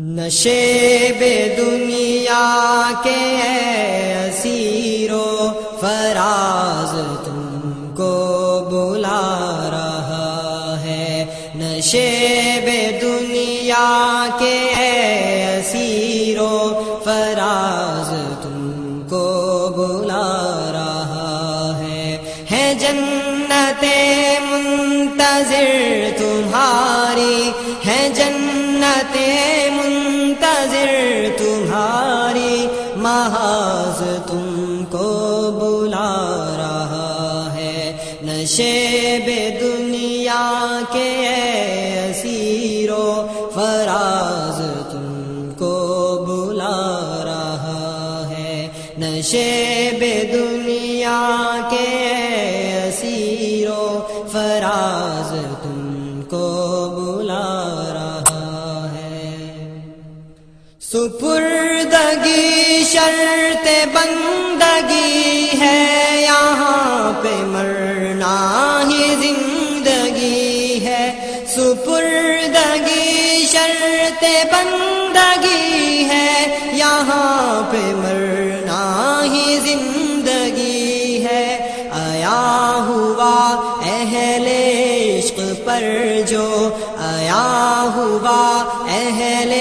نشے بے دنیا کے اسیرو، فراز تم کو بلا رہا ہے۔ نشے بے دنیا کے اسیرو، فراز تم کو بلا رہا ہے۔ ہے جنت منتظر نشے بے دنیا کے اسیرو فراز تم کو بلا رہا ہے۔ نشے بے دنیا کے اسیرو فراز تم کو بلا رہا ہے۔ سپردگی شرط بندگی ہے یہاں شرط بندگی ہے، یہاں پہ مرنا ہی زندگی ہے۔ آیا ہوا اہل عشق پر جو، آیا ہوا اہل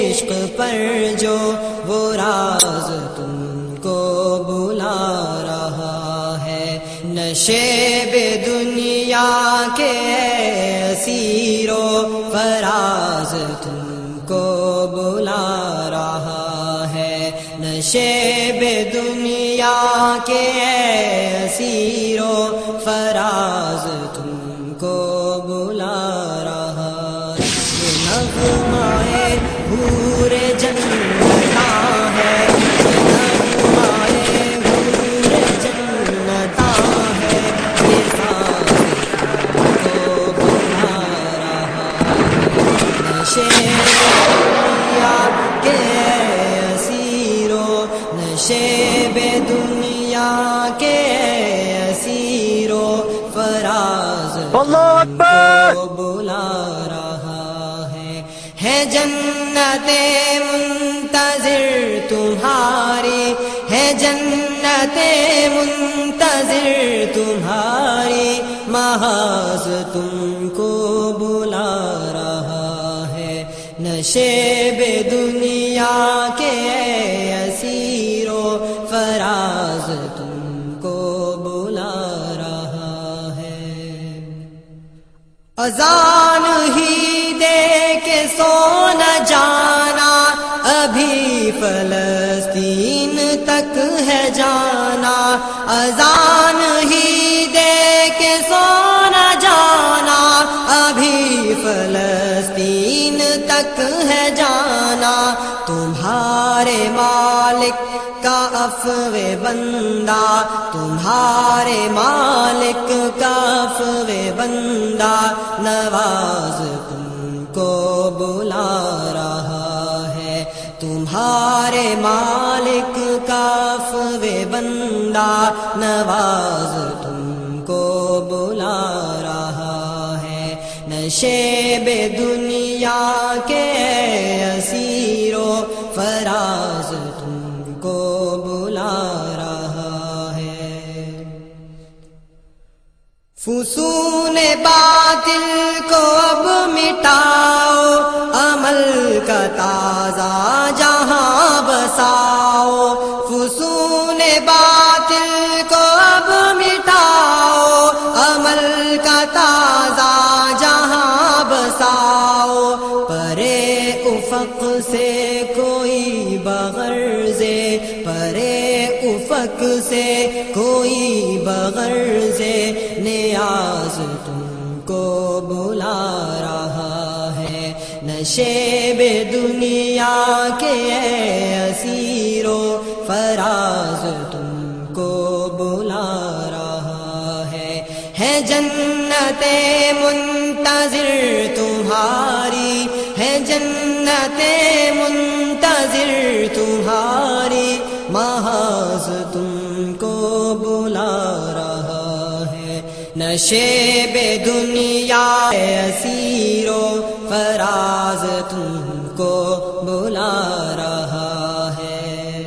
عشق پر جو۔ وہ راز تم کو بلا رہا ہے۔ نشے بے دنیا کے اسیرو، فراز تم شیب دنیا کے ایسی اکبر! بلا رہا ہے۔ ہے جنت منتظر تمہاری۔ ہے جنت منتظر تمہاری۔ محاذ تم کو بلا رہا ہے۔ نشے اذان ہی دے کے سونا جانا، ابھی فلسطین تک ہے جانا۔ اذان ہی دے کے سونا جانا، ابھی فلسطین مالک کا افو بندہ، تمہارے مالک کا افو بندہ، نواز تم کو بلا رہا ہے۔ تمہارے مالک کا افو بندہ، نواز تم کو بلا رہا ہے۔ نشے بے دنیا کے اسیرو فراز فسون باطل کو اب مٹاؤ عمل کا تازہ جہاں بساؤ افق سے، کوئی بغرض نیاز تم کو بلا رہا ہے۔ نشے بے دنیا کے اسیرو فراز تم کو بلا رہا ہے۔ ہے جنت منتظر تمہاری، ہے جنت منتظر تمہاری۔ محاذ تم کو بلا رہا ہے۔ نشے بے دنیا اسیرو فراز تم کو بلا رہا ہے۔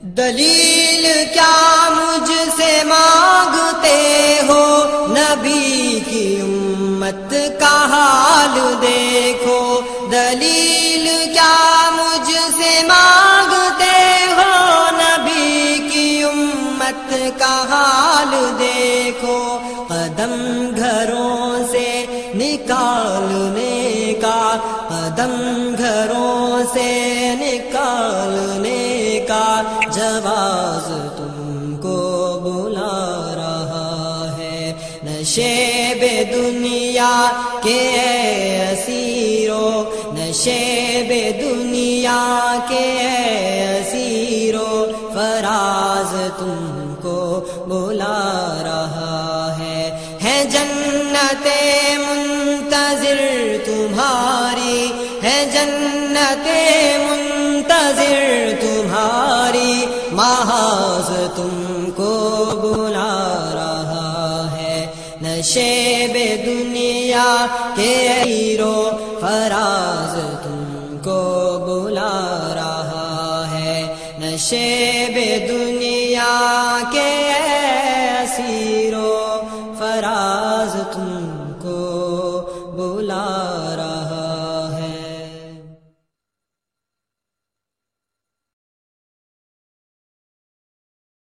دلیل کیا مجھ سے مانگتے ہو؟ نبی کی امت کا حال دیکھو۔ دلیل کیا مجھ سے مانگتے کا حال دیکھو، قدم گھروں سے نکالنے کا، قدم گھروں سے نکالنے کا جواز تم کو بلا رہا ہے۔ نشے بے دنیا کے اسیرو نشے بے دنیا کے اسیرو فراز تم بلا رہا ہے۔ ہے جنت منتظر تمہاری۔ ہے جنت منتظر تمہاری۔ محاذ تم کو بلا رہا ہے۔ نشے بے دنیا کے ہیرو، فراز تم کو بلا رہا ہے۔ نشے بے دنیا کے فرار